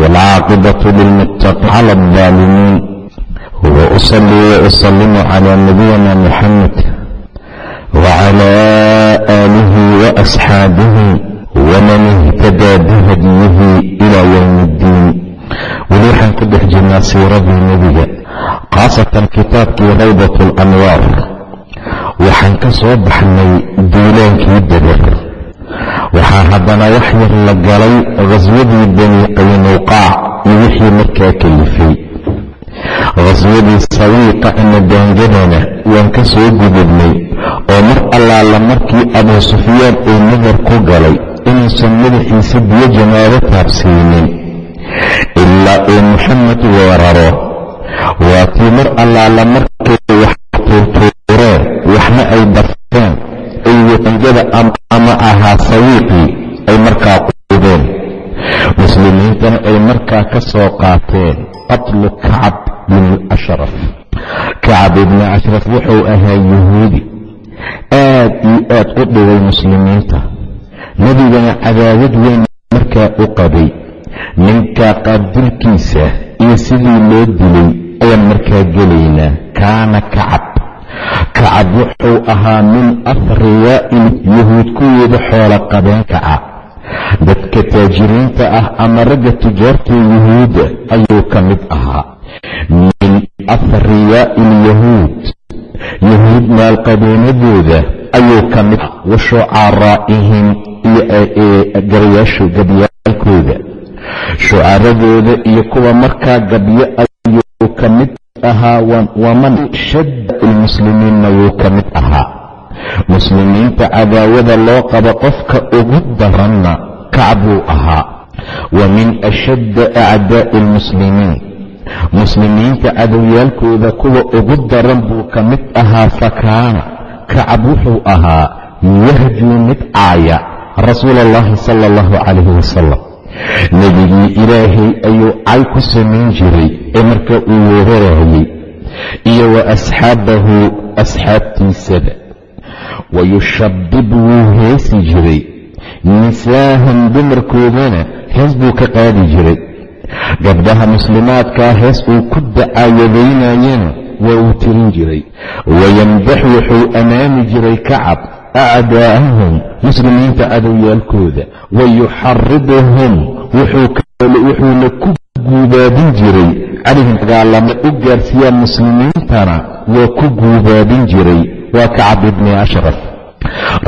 والعاقبة للمتقين على الظالمين وأصلي وأسلم على نبينا محمد وعلى آله وأصحابه ومن اهتدى بهديه إلى يوم الدين weli waxaan ku dhex jirnaa siiradii nebiga khaasatan kitaabkii rawdat alanwaar waxaan ka soo baxnay duulaankii dabar waxaa haddana wax yar la galay khaswadii bani qaynuqaac iyo wixii markaa kalifay khaswadii sawiiqa ama daangadana waan ka soo gudubnay oo mar allaala markii abuu sufyaan uu nadar ku galay inuusan madaxiisa biyo janaabo taabsiinin. Ilaa uu muxamed weeraro. Waa tii mar allaala markay wax tuurtuureen waxna ay waqangada ama ahaa sawiiqii ay markaa quudeen muslimiintana ay markaa ka soo qaateen qatlu kacab bin ashraf. Kacab ibni ashraf wuxuu ahaa yuhuudi. Aad iyo aad u dhigay muslimiinta. Nebigana cadaawad weyn markaa u qabay. Ninkaa qaabdilkiisa iyo sidii loo dilay ayaan markaa gelaynaa kaana kacab kacab wuxuu ahaa min afriyaa'il yuhuud kuweeda xoola qabeenka ah. Dadka taajiriinta ah ama ragga tujaarta yuhuudda ayuu ka mid ahaa. Min afriyaa'il yahuud yahuud maalqabeenadooda ayuu ka mid ah wa shucaraa'ihim iyo gabyaalkooda. Shucaradooda iyo kuwa markaa gabyo ayuu ka mid ahaa waman shadda ilmuslimiinna wuu ka mid ahaa. Muslimiinta cadaawada loo qabo qofka ugu daranna kacbuu ahaa. Wa min ashadda acdaa'i almuslimiin muslimiinta cadowyaalkooda kuwa ugu daran buu ka mid ahaa fakaana. Kacab wuxuu ahaa yahjuu mid caaya. Rasuula allahi sala allahu calayhi wasalam nebigii ilaahay ayuu cay ku samayn jiray ee marka uu weerarayay iyo wa asxaabahu asxaabtiisaba. Wayushabib wuu heesi jiray. Nisaahum dumarkoodana hees buu ka qaadi jiray. Gabdhaha muslimaadkaa hees uu ku dacaayadaynayana waa uu tirin jiray. Wayamdax wuxuu ammaani jiray kacab acdaa'ahum muslimiinta cadowyaalkooda wayuxariduhum wuxuuna ku guubaabin jiray calayhim dagaalama u gaarsiiyaan muslimiintana waa ku guubaabin jiray waa kacab ibni ashraf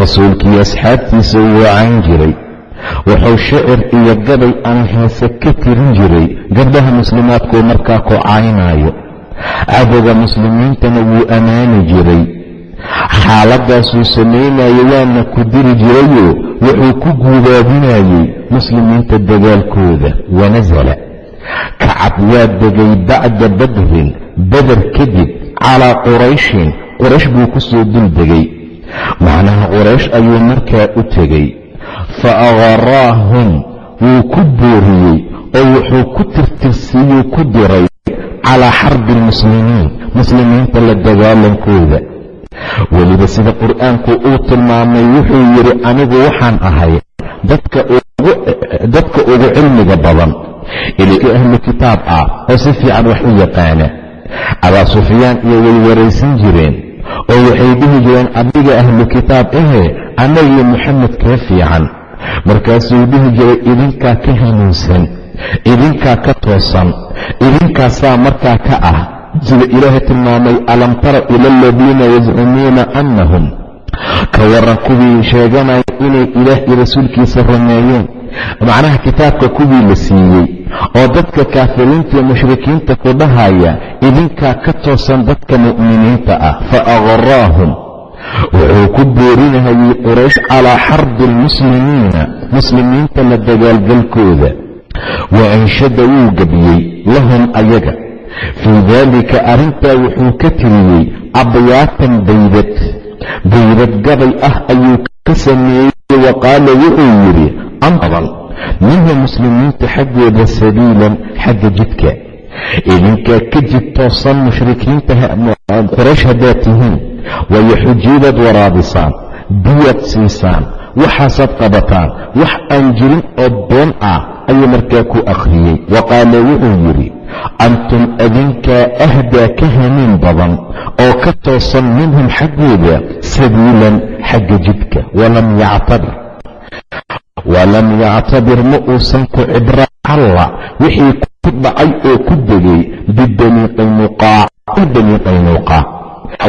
rasuulkii asxaabtiisa wuu cayn jiray wuxuu shicir iyo gabay aan heese ka tirin jiray gabdhaha muslimaadkuu markaa ku caynaayo cadowga muslimiintana wuu ammaani jiray xaaladaasuu samaynayo waana ku diri jirayoo wuxuu ku guubaabinayey muslimiinta dagaalkooda wanasala kacab waa degay bacda badrin bader kadib calaa qurayshin quraysh buu ku soo dul degay. Macnaha quraysh ayuu markaa u tegey fa akharaahum wuu ku booriyey oo wuxuu ku tirtirsiiyuu ku diray calaa xarbi almuslimiin muslimiinta la dagaalankooda weliba sida qur'aanku uu tilmaamay wuxuu yidhi anigu waxaan ahay dadka ugu cilmiga badan ilka ahlu kitaab ah oo si fiican wax u yaqaana. Abaa sufyaan iyo way waraysan jireen oo waxay dhihi jireen adiga ahlu kitaab ahe annagii moxamed kee fiican markaasuu dhihi jiray idinkaa ka hanuunsan idinkaa ka toosan idinkaasaa markaa ka ah sida ilaahay tilmaamay alam tara ila aladiina yazcumuuna annahum? Ka waran kuwii sheeganaya inay ilaah iyo rasuulkiisa rumeeyeen. Macnaha kitaabka kuwii la siiyey oo dadka kaafiriinta iyo mushrikiinta ku dhahaya idinkaa ka toosan dadka mu'miniinta ah fa akharaahum wuxuu ku boorinahayey quraysh calaa xarbi almuslimiina muslimiinta la dagaalgalkooda. Wa anshada wuu gebiyey lahum ayaga fii daalika arrintaa wuxuu ka tiriyey abyaatan baydad baydad gabay ah ayuu ka sameeyey wa qaala wuxuu yidhi anbadan minhu muslimiinta xaggooda sabiilan xagga jidka. Idinkaa ka jid toosan mushrikiinta quraysh haddaad tihiin. Waayo xujiibaad waraabisaan biyaad siisaan waxaasaad qabataan wax aan jirin oo been ah ayuu markaa ku akhriyey. Wa qaala wuxuu yidhi antum adinkaa ahdaa ka hamiin badan oo ka toosan minhum xaggooda sabiilan xagga jidka. Walam yactabir ma uusan ku cibra alla. Wixii ku dhacay oo ku degay bibani qaynuqaac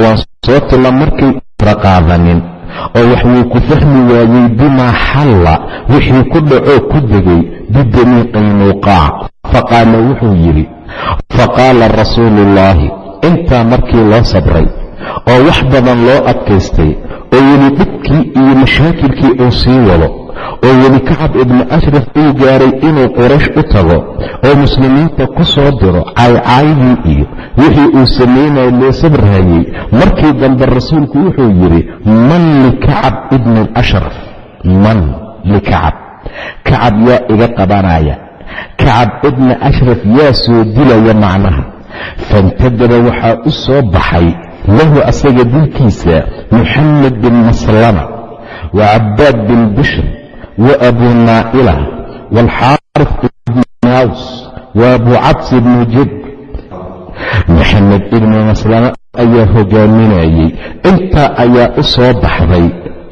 waan soo tila markay ibra qaadanin oo wax wuu ku fahmi waayey bimaa xalla. Wixii ku dhacoo ku degay bibani qaynuqaac faqaala wuxuu yidhi faqaala rasuuluullaahi intaa markii loo sabray oo wax badan loo adkaystay oo weli dhibkii iyo mashaakilkii uu sii wado oo weli kacab ibnu ashraf uu gaaray inuu quraysh u tago oo muslimiinta ku soo diro caycaydii iyo wixii uu samaynayo loo sabrayey markii dambe rasuulku wuxuu yidhi man likacab ibni ashraf man likacab kacab yaa iga qabanaya. Kacab ibna ashraf yaa soo dilaya macnaha. Faintadaba waxaa u soo baxay lahu asaga dilkiisa muxamed bin maslama wa cabbaad bin bishr wa abuu naa'ila waalxaarif ibni naws wa abuu cabsi ibni jib. Maxamed ibni maslama ayaa hogaaminayey intaa ayaa u soo baxday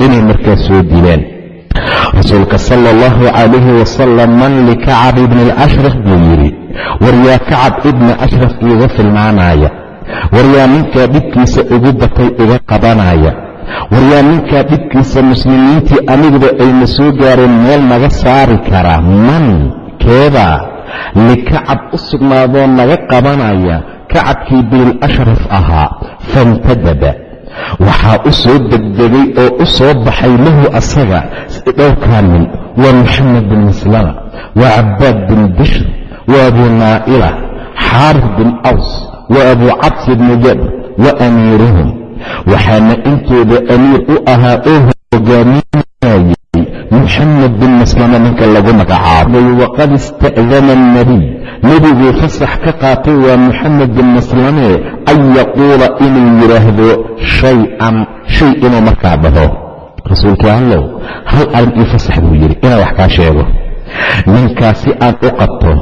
inay markaa soo dilaan rasuulka sala allahu calayhi wasalam man likacab ibni alashraf buu yidhi war yaa kacab ibna ashraf iiga filnaanaya war yaa ninkaa dhibkiisa ugu batay iga qabanaya war yaa ninkaa dhibkiisa muslimiintii aniguba ayna soo gaareen meel naga saari karaa man keebaa likacab u sugnaadoo naga qabanaya kacabkii binil ashraf ahaa faintadaba waxaa u soo degdegay oo u soo baxay lahu asaga dhowrkaa nin waa moxamed bin maslama waa cabbaad bin bishr waa abuu naa'ila xaarif bin aws waa abuu cabsi bni jabr wa amiiruhum. Waxaana intooda amiir u ahaa oo hogaaminayay moxamed bin maslama ninka lagu magacaabay waqad ista'dana alnebiy nebiguu fasax ka qaatay waa moxamed bin maslame an yaquula inuu yidhaahdo shay-an shay inuu markaa dhaho rasuulkii allow hal arrin ii fasax buu yidhi inaan wax kaa sheego. Ninkaas si aan u qabto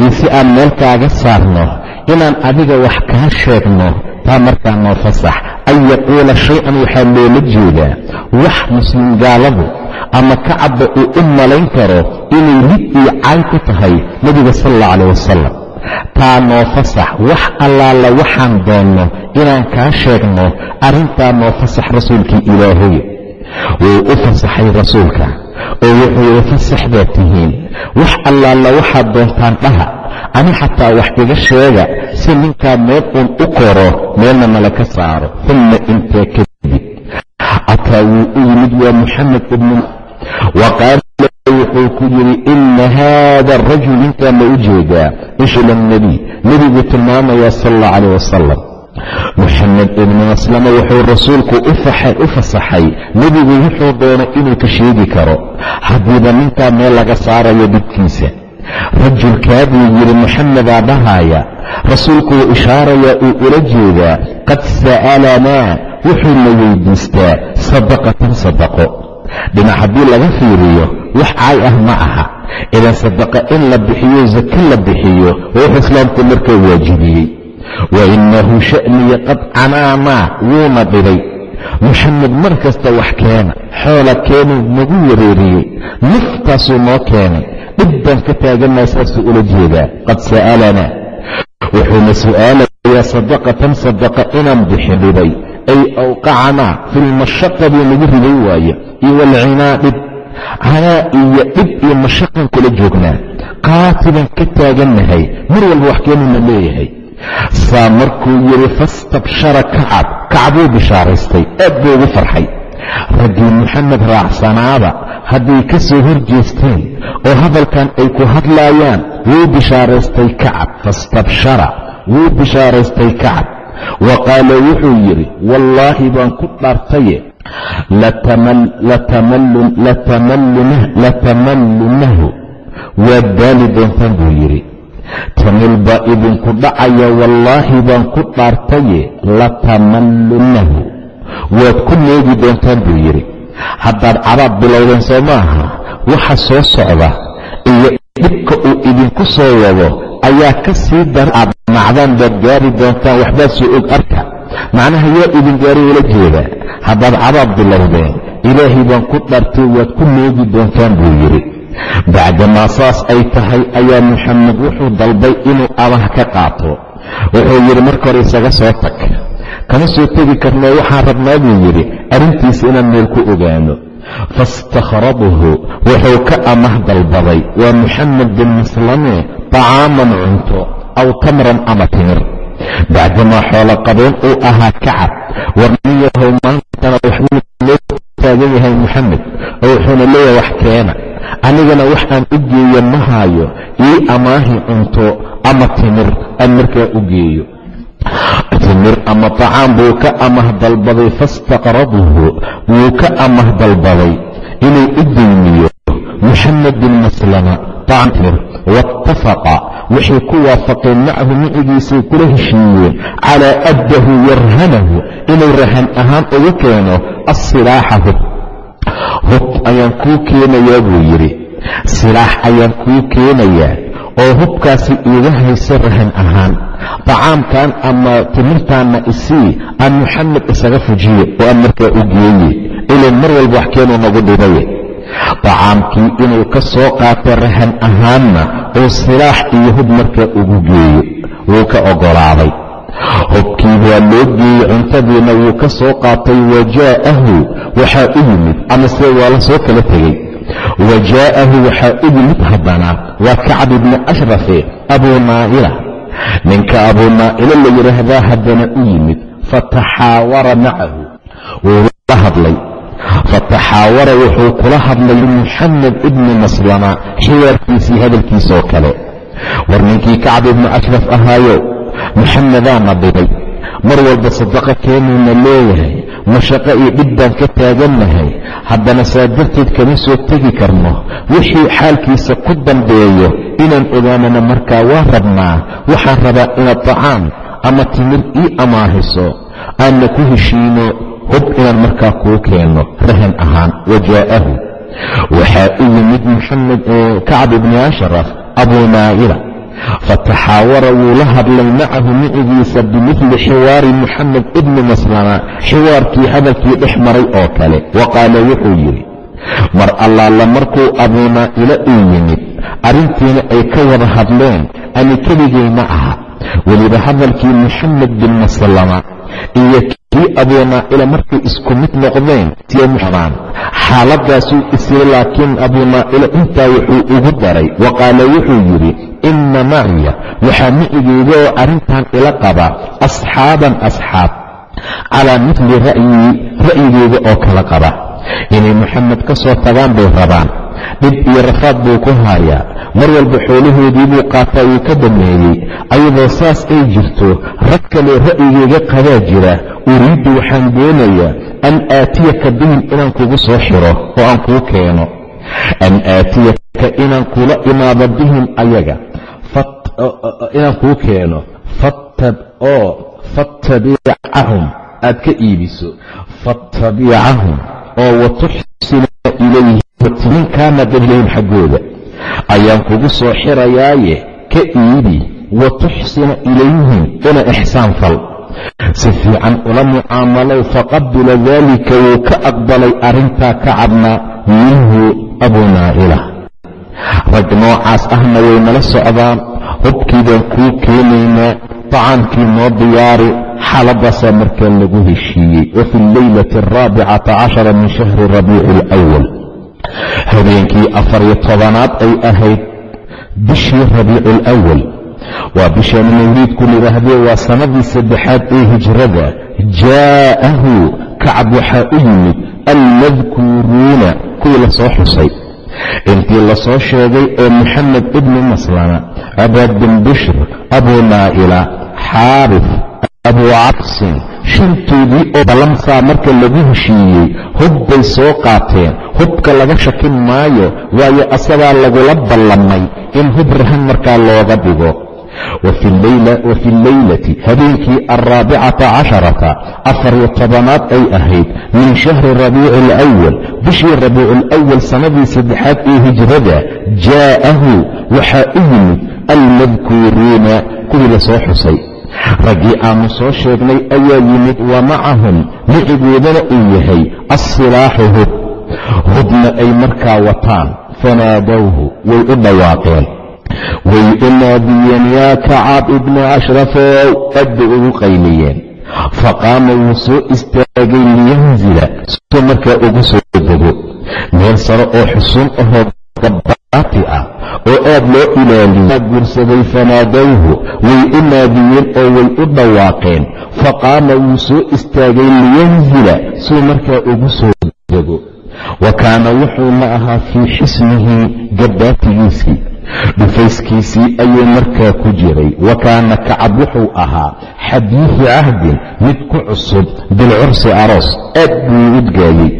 iyo si aan meel kaaga saarno inaan adiga wax kaa sheegno taa markaa noo fasax an yaquula shay-an waxaa loola jeedaa wax muslim gaaladu ama kacabba uu u malayn karo inay lid iyo caay ku tahay nebiga sal alla calah wasalam taa noo fasax wax allaala waxaan doonno inaan kaa sheegno arrintaa noo fasax rasuulkii ilaahay wuu u fasaxay rasuulka oo wuxuu fasax baad tihiin. Wax allaala waxaad doontaan dhaha. Ani xataa wax iga sheega si ninkaa meel uun u koro meelna nala ka saaro. Uma intaa kadib ataa wuu u yimid waa moxamed ibnu wa qaala wuxuu ku yidhi ina haada arajul ninkaa ma u jeedaa? Ishla nebiy nebiguu tilmaamayaa sal alla calah wasalam moxamed ibnu maslama wuxuu rasuulku u fasaxay. Nebigu wuxuu doonay inuu ka sheegi karo haddiiba ninkaa meel laga saarayo dhibkiisa. Rajulkaa buu yidhi moxamedaa dhahaaya rasuulku wuu ishaarayaa uu ula jeedaa. Qad sa'alanaa wuxuu la weydiistaa sadaqatan sadaqo. Dhinac haddii laga fiiriyo wax caay ah ma aha. Idan sadaqa in la bixiyo sake la bixiyo wuxuu islaamku markaa waajibiyey wa innahu sha'niya qad canaanaa wuuna dhibay moxamed mar kasta wax keena xoola keenuu nagu wareeriyey naftaasuu noo keenay dhib baan ka taaganaa saasuu ula jeedaa qad sa'alanaa wuxuuna su'aalayaa sadaqatan sadaqa inaan bixin dhibay ay awqacanaa fi lmashaqa nagu riday waaye iyo walcinaa dhib canaa iyo dhib iyo mashaqan kula joognaa qaatiban ka taagannahay mar walba wax keenuuna leeyahay saa markuu yidhi fastabshara kacab. Kacbuu bishaaraystay aad buu ugu farxay. Raggii moxamed raacsanaaba hadday ka soo horjeesteen oo hadalkan ay ku hadlaayaan wuu bishaaraystay kacab. Fastabshara wuu bishaaraystay kacab. Wa qaala wuxuu yidhi wallaahi baan ku dhaartaye latamallunahu waad daali doontaan buu yidhi tamil baa idinku dhacaya wallaahi baan ku dhaartaye latamallunahu waad ku neegi doontaan buu yidhi. Haddaad cabaad bilowdeen soo maaha waxa soo socda iyo dhibka uu idinku soo wado ayaa ka sii dar. Aad nacdaan baad gaari doontaan waxbaad soo og arka. Macnaha yaa idin gaari ula jeeda haddaad cabaad bilowdeen ilaahay baan ku dhartay waad ku neegi doontaan buu yidhi bacdamaa saas ay tahay ayaa muxamed wuxuu dalbay inuu amah ka qaato. Wuxuu yidhi marka hore isaga soo tag. Kama soo tegi karno waxaan rabnaa buu yidhi arrintiisa inaan meel ku ogaano. Faاstakhrabahu wuxuu ka amah dalbaday waa muxamed bin maslame طacaaman cunto aw tamran ama timir. Bacdamaa xoolo qabeen uu ahaa kacab warniyahow maantana waxbuu loo taagan yahay muxamed oo wuxuuna leeyahay wax keena anigana waxaan u geeyo ma haayo ii amaahi cunto ama timir aan markaa u geeyo timir ama طacaam buu ka amah dalbaday faاstaqraduhu wuu ka amah dalbaday inuu u deymiyo muxamed bin maslama timir waاtafaqa waxay ku waafaqeen macahu micigiisay kula heshiiyeen calaa addahu yarhanahu inuu rahan ahaan uga keeno asilaaxa hub ayaan kuu keenayaa buu yidhi. Silaax ayaan kuu keenayaa oo hubkaasi iiga hayso rahan ahaan. Dacaamkan ama timirtaanna isii aan muxamed isaga fujiye oo aan markaa u geeye ilan mar walba wax keenuu nagu dhibaye. Dacaamkii inuu ka soo qaato rahan ahaanna uu silaax iyo hub markaa ugu geeyo wuu ka oggolaaday hubkii waa loo geeyey cuntadiina wuu ka soo qaatay wajaa'ahu waxaa u yimid amase waa la soo kala tegey. Wajaa'ahu waxaa u yimid haddana waa kacb ibni ashrafe abuu naa'ila ninka abuu naa'ila la yidhaahdaa haddana u yimid fataxaawara macahu wuu la hadlay. Fataxaawara wuxuu kula hadlay muxamed ibni maslama xiwaarkiisii hadalkiisoo kale. War ninkii kacb ibnu ashraf ahaayo muxammedaana dhibay mar walba sadaqa keenuuna leeyahay mashaqo iyo dhib baan ka taagannahay haddana saa darteed kama soo tegi karno. Wixii xaalkiisa ku dambeeyo inaan ogaanana markaa waa rabnaa waxaan rabaa inaad tacaam ama timir ii amaahiso. Aanna ku heshiino hub inaan markaa kuu keenno rahan ahaan wajaa'ahu waxaa u yimid muxamed kacb ibni ashraf abuu naa'ila fataxaawara wuu la hadlay macahu micigiisa bimidli xiwaari muxamed ibni maslama xiwaarkii hadalkii dhex maray oo kale wa qaala wuxuu yidhi mar allaala markuu abuu naa'ila uu yimid arrintiina ay ka wada hadleen ani keligay ma aha weliba hadalkii muxamed bin maslama iyo kii abuu naa'ila markay isku mid noqdeen siyamuxamaan xaaladaasuu isiri laakiin abuu naa'ila intaa wuxuu ugu daray. Wa qaala wuxuu yidhi inna maciya waxaa micigeyga oo arrintan ila qaba asxaaban asxaab calaa midli ra'yigeyga oo kala qaba. Inay moxamed ka soo tagaan bay rabaan dhib iyo rafaad buu ku haayaa mar walba xoolahoodii buu qaataa uu ka dhameeyey ayadoo saas ay jirto rag kale ra'yigeyga qabaa jira uriiddu waxaan doonayaa an aatiyaka bihim inaan kugu soo xiro oo aan kuu keeno. An aatiyaka inaan kula imaado bihim ayaga. Inaan kuu keeno. Oo fatabicahum aad ka iibiso. Fatabicahum oo watuxsina ilayhim ninkaana dadlahim xaggooda. Ayaan kugu soo xirayaaye ka iibi wa tuxsina ilayhim ina ixsaan fal. Si fiican ula mucaamalow faqabila daalika wuu ka aqbalay arrintaa ka cadna minhu abuu naa'ila. Rag noocaas ahna way nala socdaan. Hubkii baan kuu keenaynaa tacaamkii noo diyaari xaaladaasaa markaa lagu heshiiyey. Wa fi alleylati araabicata cashara min shahri rabiici alawal habeenkii afariyo tobanaad ay ahayd bishii rabiicu alawal waa bishaan mawliidku layidhaahdee waa sannadii saddexaad ee hijrada. Jaa'ahu kacab waxaa u yimid almadkuuruuna kuwii la soo xusay. Intii la soo sheegay oo moxamed ibni maslama abaa bin bishr abuu naa'ila xaarif abuu cabsin shantoodii oo ballamsaa marka lagu heshiiyey hub bay soo qaateen. Hubka laga shakin maayo waayo asagaa lagula ballamay in hub rahan markaa looga dhigo. Wafi alleylati habeenkii alraabicata casharata afariyo tobanaad ay ahayd min shahri rabiici alawal bishii rabiicu alawal sannadii saddexaad ee hijrada jaa'ahu waxaa u yimid almadkuuruuna kuwii la soo xusay raggii aanu soo sheegnay ayaa yimid wa macahum micigoodana uu yahay assilaaxu hub hubna ay markaa wataan fanaadowhu way u dhawaaqeen. Way u naadiyeen yaa kacab ibna ashrafow aad bay ugu qayliyeen faqaama wuu soo istaagay liyanzila soo markaa ugu soo dego. Meel sare oo xusuun ahoo gabaati ah oo aad loo ilaaliya guursaday fanaadowhu way u naadiyeen oo way u dhawaaqeen. Faqaama wuu soo istaagay liyanzila suu markaa ugu soo dego. Wa kaana wuxuuna ahaa fii xisnihi gabaatigiisii dhufayskiisii ayuu markaa ku jiray. Wa kaana kacab wuxuu ahaa xadiidu cahdin mid ku cusub bilcursi aroos aad buu udgaayey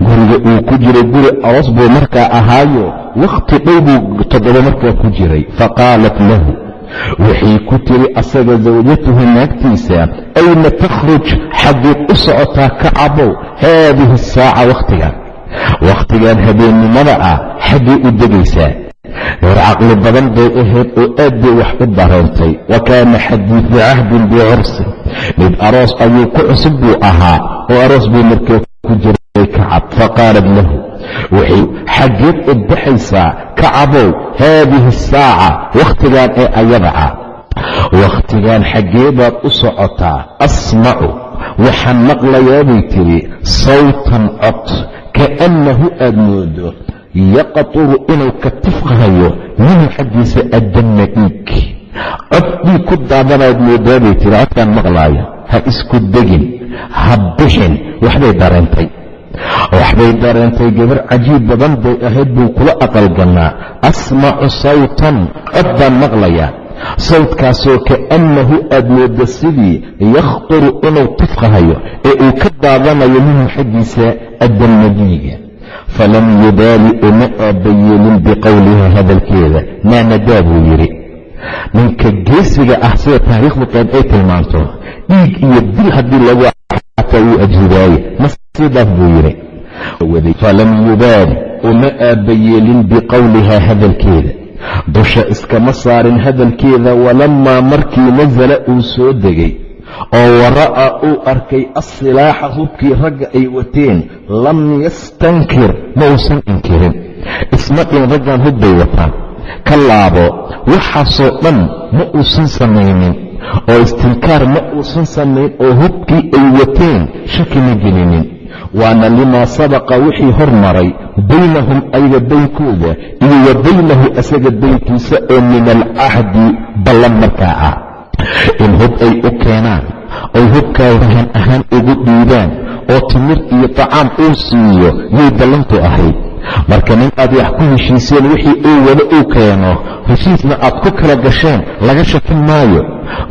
guriga uu ku jiray guri aroos buu markaa ahaayo wakhti dhow buu toddoba markaa ku jiray faqaalat lahu waxay ku tiri asaga sawjatuhu naagtiisa ayna takhruj xaggeed u socotaa kacabow haadihi asaaca wakhtigan wakhtigan habeennimada ah xaggay u degaysaa reer caqli badan bay ahayd oo aad bay wax u dareentay wa kaana xadiidu cahdin bicursi mid aroos ayuu ku cusub buu ahaa oo aroos buu markaa ku jiray kacab faqaalat lahu waxay xaggeed u baxaysaa kacabow haadihi asaaca wakhtigan ee ayada ah wakhtigan xaggeebaad u socotaa asmacu waxaan maqlayaa bay tidhi sawtan cod kaannahu aad moodo yaqturu inuu ka tifqahayo minhu xaggiisa addamma dhiig cod dhiig ku daadanaad moodaa bay tiri codkaan maqlaayo ha isku degin ha bixin waxbay dareentay waxbay dareentay gabar cajiib badan bay ahayd buu kula aqalgannaa. Asmacu sawtan cod baan maqlayaa. Sawdkaasoo kaannahu aad mooda sidii yakhturu inuu tifqahayo ee uu ka daadanayo minhu xaggiisa addamma dhiiga falam yubaali uma aabbayeelin biqowliha hadalkeeda naanadaa buu yidhi. Ninka geesiga ah sida taariikhdu qayb ay tilmaanto dhiig iyo dil haddii lagu xataa wuu ajhibaaye ma buu yidhi. Falam yubaali uma aabbayeelin biqowliha hadalkeeda. Dusha iskama saarin hadalkeeda walamaa markii nasala uu soo degay oo wara'a uu arkay assilaaxa hubkii ragga ay wateen lam yastankir ma uusan inkirin. Isma dhin raggan hub bay wataan. Ka laabo waxaasoo dhan ma uusan samaynin oo istinkaar ma uusan samayn oo hubkii ay wateen shaki ma gelinin waana limaa sabaqa wixii hormaray baynahum ayaga baynkooda iyo wa baynahu asaga baynkiisa oo min alcahdi ballan markaa ah. In hub ay u keenaan oy hubkaa rahan ahaan ugu dhiibaan oo timir iyo tacaam uu siiyo yay ballantu ahayd marka nin aad wax ku heshiiseen wixii uu wado uu keeno heshiisna aad ku kala gasheen laga shakin maayo.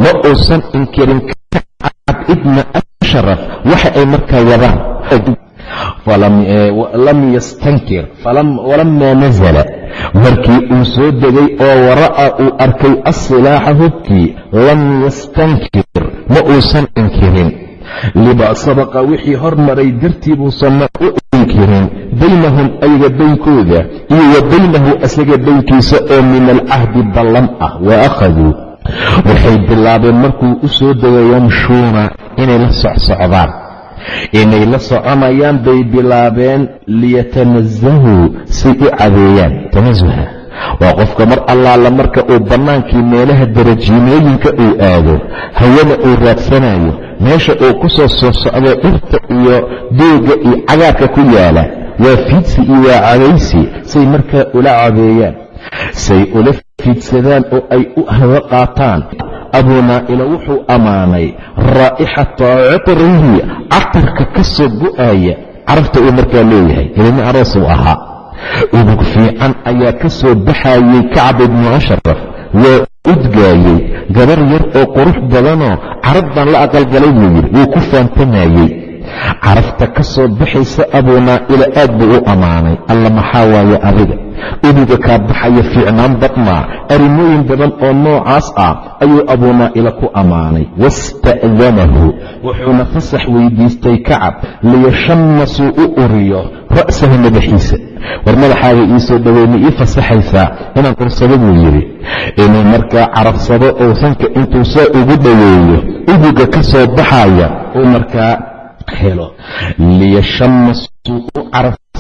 Ma uusan inkirin kacab ibna ashraf waxa ay markaa wadaan lam yastankir walamaa nasala markii uu soo degay oo wara'a uu arkay assilaaxa hubkii lam yastankir ma uusan inkirin. Liba sabaqa wixii hormaray dartii buusanna inkirin baynahum ayaga baynkooda iyo wa baynahu asaga baynkiisa oo min alcahdi ballan ah wa akhaduu waxay bilaabeen markuu u soo degay yamshuuna inay la socsocdaan. Inay la soconayaan bay bilaabeen liyatanasahuu say u cadeeyaan. Tanasuha waa qofka mar allaala marka uu bannaankii meelaha darajiimooyinka uu aado hawada uu raadsanayo meesha uu ku soo soo socdo dhirta iyo dooga iyo cagaarka ku yaalla waa fiidsi iyo waa cadaysi say markaa ula cadeeyaan. Say ula fiidsadaan oo ay u hawo qaataan. Abuu naa'ila wuxuu ammaanay raa'ixata citrihi catarka ka soo go'aya carafta uu markaa leeyahay ilmi aroos uu ahaa udug fiican ayaa ka soo baxayey kacab ibnu ashraf waa udgaayey gabar yar oo qurux badanoo carab baan la aqalgalay buu yidhi wuu ku faantamayey carafta ka soo baxaysa abuunaa'ila aad buu u ammaanay alla maxaa waaye adiga uduga kaa baxaya fiicnaan badnaa arrimooyin badan oo noocaas ah ayuu abuunaa'ila ku ammaanay. Wasta'danahu wuxuuna fasax weydiistay kacab liyashamma suu u uriyo ra'sahu madaxiisa. War madaxaaga ii soo dhoweyma ii fasaxaysaa inaan ursado buu yidhi. Inuu markaa carabsado oo sanka intuu saa ugu dhoweeyo uduga ka soo baxaya uu markaa helo. Liyashama suu u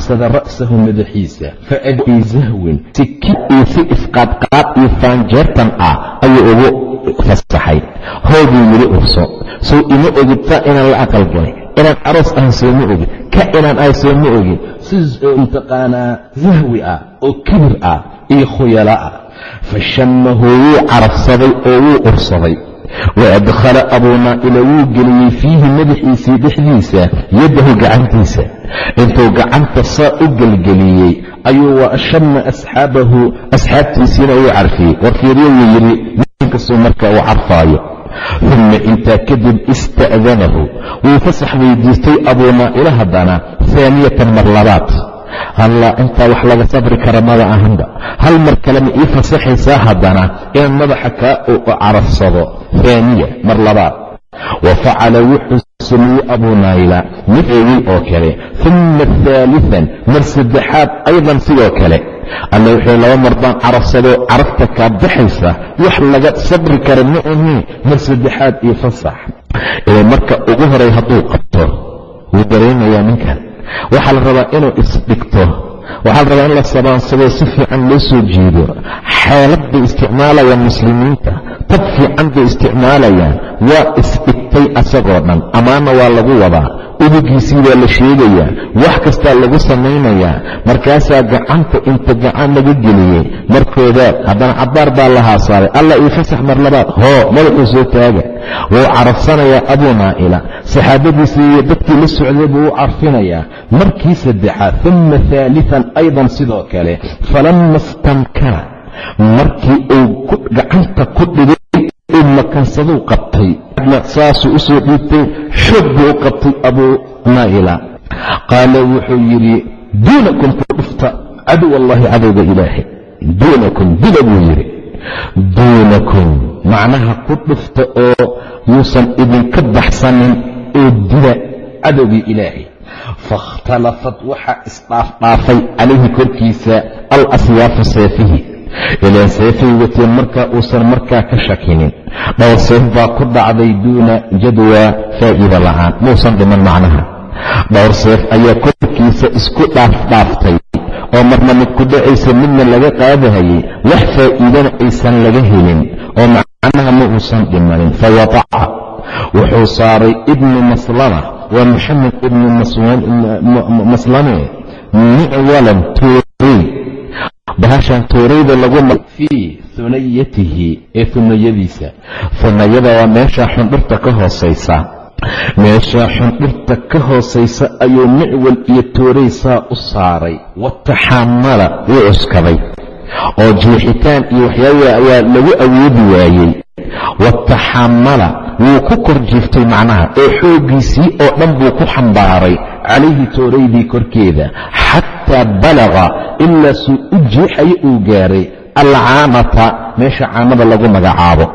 carabsada ra'sahu madaxiisa faadii sahwin si ki iyo si isqaadqaad iyo faanjeertan ah ayuu ugu fasaxay. Hooduu yidhi urso sow ima ogid saa inaan la aqal galay inaan aroos ahan sooma ogin ka inaan ahay sooma ogin si mataqaanaa sahwi ah oo kibir ah iyo khuyala ah. Fashamahu wuu carabsaday oo wuu ursaday wa adkhala abuunaa'ila wuu geliyey fiihi madaxiisii dhexdiisa yaddahu gacantiisa intuu gacanta saa u gelgeliyey ayuu wa ashama asxaabahu asxaabtiisiina uu carfiyey warfiiryo wuu yidhi ninkastuu marka uu carfaayo uma intaa kadib ista'danahu wuu fasax weydiistay abuunaa'ila haddana haaniyatan mar labaad hallaa intaa wax laga sabri kara mada ahanba hal mar kalema ii fasaxaysaa haddana inaan madaxa kaa carafsado? Haaniya mar labaad. Wa facala wuxuu sameeyey abuunaayla mid eegay oo kale. Uma haalian mar saddexaad aydan sidoo kale. Alla wuxuu laba mar baan carafsadoo carafta kaa baxaysa. Wax laga sabri kara ma ahii mar saddexaad iyo fasax. Ee marka ugu horay hadduu qabto wuu dareemayaa ninkan waxaa la rabaa inuu isdhigto waxaa la rabaa in la sabaansado si fiican loo soo jiido. Xeelad bay isticmaalayaan muslimiinta. Tab fiican bay isticmaalayaan. Waa isdhigtay asagoo dhan. Ammaanna waa lagu wadaa udugiisii baa la sheegayaa wax kastaa lagu samaynayaa. Markaasaa gacanta inta gacan laga geliyey markoodaad haddana cabbaar baa la haasaaray. Alla io fasax mar labaad hoo madaxuu soo taaga. Wuu carafsanayaa abuu naa'ila saxaabadiisii iyo dadkii la socday buu u carfinayaa. Markii saddexaad uma haalian aydan sidoo kale. Falamma stankara markii uu gacanta ku dhigay makansaduu qabtay saasuu u soo dhiibtay xoog buu qabtay abuu naa'ila qaala wuxuu yidhi duunakum ku dhufta cadow allahi cadowga ilaahay. Duunakum dila buu yidhi. Duunakum macnaha ku dhufta oo yuusan idinka baxsanin oo dila cadowgii ilaahay. Faاkhtalafat waxaa isdhaafdhaafay calayhi korkiisa alasyaafu seefihi ilaan seefay wateen markaa uusan markaa ka shakinin. Dhowr seef baa ku dhacday duuna jadwa faa'iida la'aan muusan dhiman macnaha. Dhowr seef ayaa korkiisa isku dhaafdhaaftay oo marna mid ku dhacaysa midna laga qaadahayay wax faa'iidana aysan laga helin oo macnaha ma uusan dhimanin. Fawadaca wuxuu saaray ibnu maslama. Waa maxamed ibnu maslame. Micwalan tuurey bahashan tuurayda lagu fii hunayatihi ee hunayadiisa hunayada waa meesha xundhurta ka hoosaysa. Meesha xundhurta ka hoosaysa ayuu micwal iyo tuuraysaa u saaray. Wataxamala wuu cuskaday oo jeexitaan iyo waxyaaba ayaa lagu awoodi waayey. Wataxamala wuu ku kor jiiftay macnaha oo xooggiisii oo dhan buu ku xambaaray. Calayhi tooraydii korkeeda xataa balaqa ilaa suu u jeexayo uu gaaray. Alcaamata meesha caamada lagu magacaabo.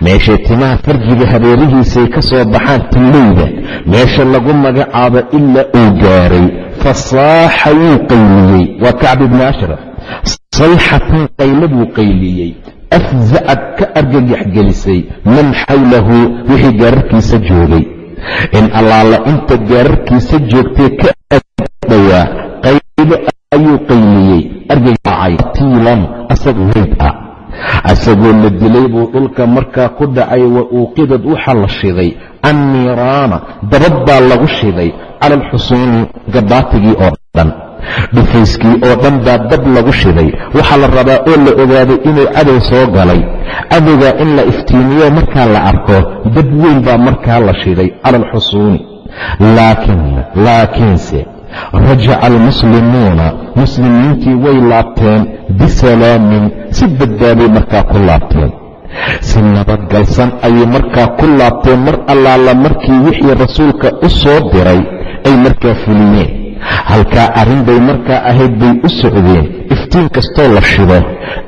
Meeshay timaha farjiga habeerihiisay ka soo baxaan tilleyda meesha lagu magacaabo ilaa uu gaaray. Fasaaxa wuu qayliyey. Waa kacb ibni ashraf. Sayxatan qaylo buu qayliyey afzacad ka argagax gelisay man xawlahu wixii gaararkiisa joogay. In allaala inta gaararkiisa joogtay ka agdhowaa qaylo ayuu qayliyey argagacay tiilan asagoo weyd ah. Asagoo la dilay buu dhulka markaa ku dhacay wa uuqidad waxaa la shiday. Anniiraana dabad baa lagu shiday cala alxusuuni gabaatigii oo dhan dhufayskii oo dhan baa dab lagu shiday. Waxaa la rabaa oo la ogaaday inuu cadow soo galay. Cadowgaa in la iftiimiyo markaa la arko dab weyn baa markaa la shiday cala alxusuuni. Laakiinse rajaca almuslimuuna muslimiintii way laabteen bisalaamin si badbaabay markaa ku laabteen. Si nabadgalsan ayay markaa ku laabteen mar allaala markii wixii rasuulka u soo diray ay markaa fuliyeen halkaa arrin bay markaa ahayd bay u socdeen. Iftiin kastoo la shido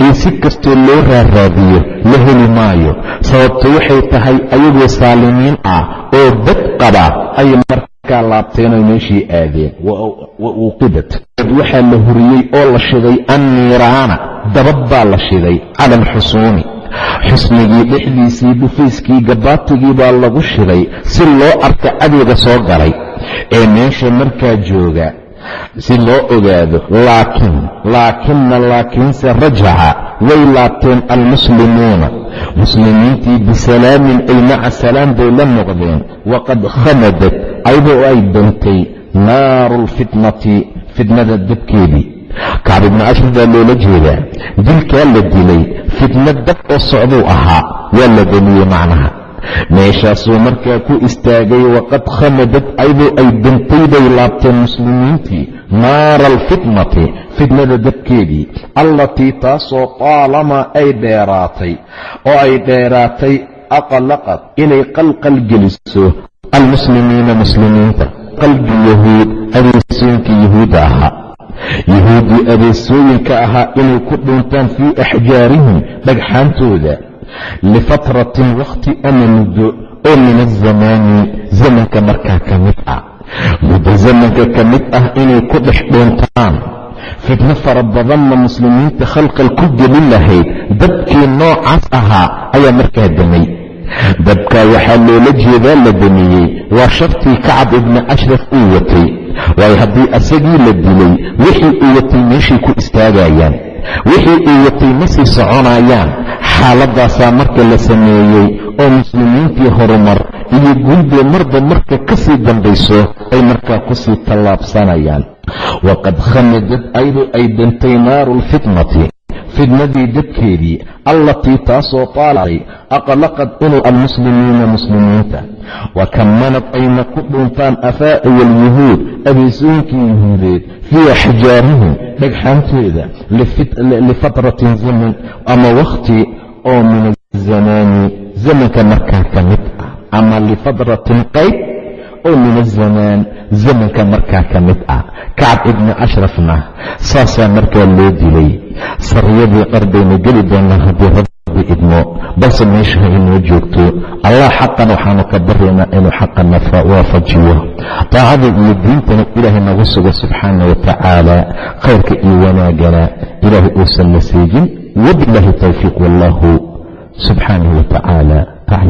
iyo si kastoo loo raaraadiyo la heli maayo. Sababto waxay tahay ayagoo saalimiin ah oo dad qaba ayay markaa laabteen oy meeshii aadeen. Wa uuqidat waxaa la huriyey oo la shiday anniiraana. Dabad baa la shiday cala alxusuuni xusnigii dhexdiisii dhufayskii gabaatigii baa lagu shiday si loo arka cadowga soo galay ee meesha markaa jooga si loo ogaado laakiin laakinna laakiinse rajaca way laabteen almuslimuuna. Muslimiintii bisalaamin ay maca salaam bay la noqdeen. Waqad khamadat ayadoo ay dantay naaru lfitnati fitnada dabkeedii. Kacb ibni ashir baa loola jeedaa. Dilkaa la dilay fitna dab oo socduu ahaa waa la damiyey macnaha meeshaasuu markaa ku istaagay waqad khamadad ayadoo ay dantay bay laabteen muslimiintii. Naara alfitnati fitnada dabkeedii allatii taasoo taalamaa ay dheeraatay oo ay dheeraatay aqlaqad inay qalqal geliso almuslimiina muslimiinta. Qalbi yahuud adeesooyinka yahuudda ahaa. Yahuuddii adeesooyinka ahaa inay ku dhuuntaan fii axjaarihim dhagxaantooda lifatratin wakhti ama muddo oo min azamaani zamanka markaa ka mid ah muddo zamanka ka mid ah inay ku dhex dhuuntaan fitno fara badanna muslimiinta khalqal ku gelin lahayd dabkii noocaas ahaa ayaa markaa damay dabkaa waxaa loola jeedaa la damiyey waa shartii kacab ibni ashraf uu watay waayo haddii asagii la dilay wixii uu watay meeshay ku istaagayaan wixii uu watay ma sii soconayaan xaaladaasaa marka la sameeyey oo muslimiintii horumar iyo guulbee marba marka ka sii dambayso ay markaa ku sii tallaabsanayaan. Waqad khamadad ayadoo ay dantay naaru lfitnati fidnadii dadkeedii allatii taasoo taalacay aqlaqad inuu almuslimiina muslimiinta wa kamanad ayna ku dhuuntaan afaa'iya alyahuud abeesooyinkii yahuudeed fii axjaarihim dhagxaantooda lifatratin zaman ama wakhti oo min azamaani zamanka markaa ka mid ah ama lifatratin qayb oo min azamaan zamanka markaa ka mid ah. Kacab ibni ashrafna saasaa markaa loo dilay. Sariyadii qar baynu geli doonaa haddii rabbi idmo balse meesha ha inoo joogto. Allah xaqan waxaanu ka baryaynaa inuu xaqana waafajiyo. Taacada iyo diintana ilaahay nagu sugo subxaana wa tacaala khayrka iyo wanaagana ilaahay uusan la seejin wabilaahi towfiiq wallahu subxaanahu wa tacaala